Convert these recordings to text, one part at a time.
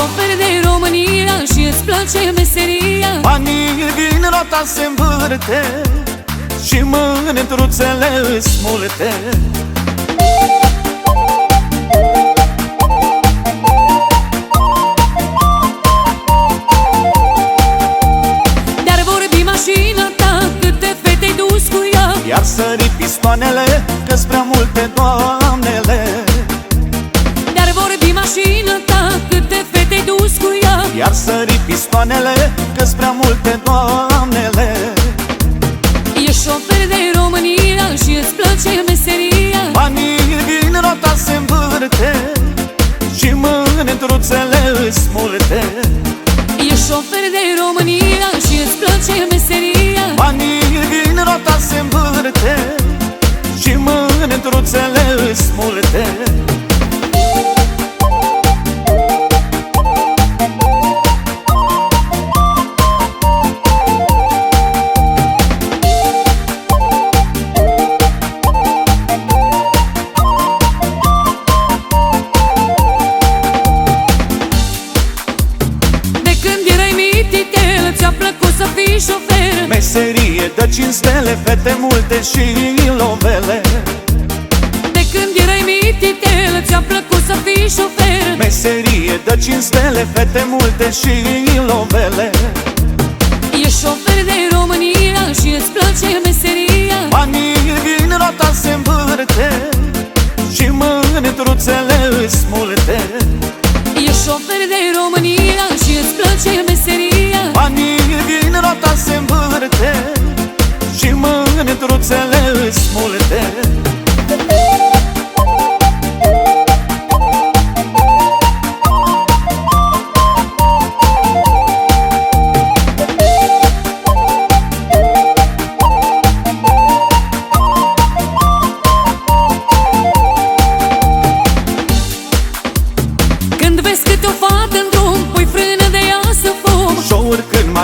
șofer de România și îți place meseria. Banii din rota se învârte Și mândruțele îți multe. Dar vorbi mașina ta câte fete-ai dus cu ea. Iar sări pistoanele că-s prea multe doamnele Iar sări pistoanele că-s prea multe doamnele. E șofer de România și îți place meseria. Banii din rota se învârte Și mândruțele îți multe E șofer de România și îți place meseria. Banii din rota se învârte Și mândruțele îți multe Meserie de cinstele, fete multe și lovele. De când erai mititel ți-a plăcut să fii șofer? Meserie de cinstele, fete multe și lovele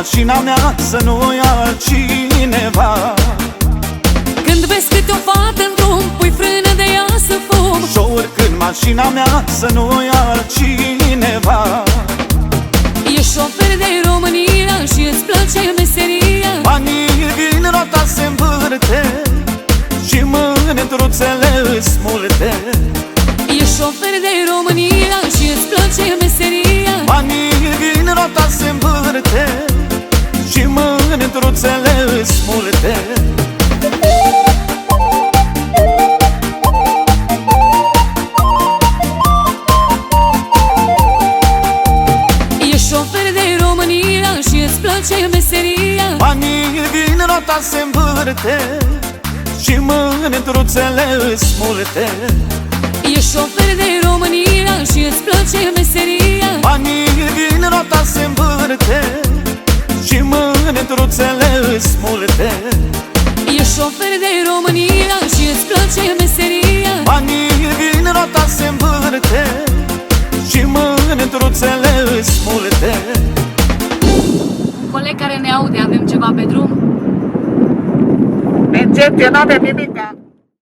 urc în mașina mea să nu o ia cineva. Când vezi câte o fată în drum Pui frână de ea să fum. Și urc în mașina mea să nu o ia cineva. E șofer de România și îți place meseria. Banii din rota se învârte Și mândruțele îți multe E șofer de România și îți place meseria. Banii din rota se învârte Și mândruțele îți multe E șofer de România și îți place meseria. Banii din rota se învârte Și mândruțele îți multe E șofer de România și îți place meseria. Banii din rota se învârte Și mândruțele îți multe. E șofer de România și îți place meseria. Banii din rota se învârte Și mândruțele îți multe. Un coleg care ne aude, avem ceva pe drum? Mergeți, eu n-avem nimica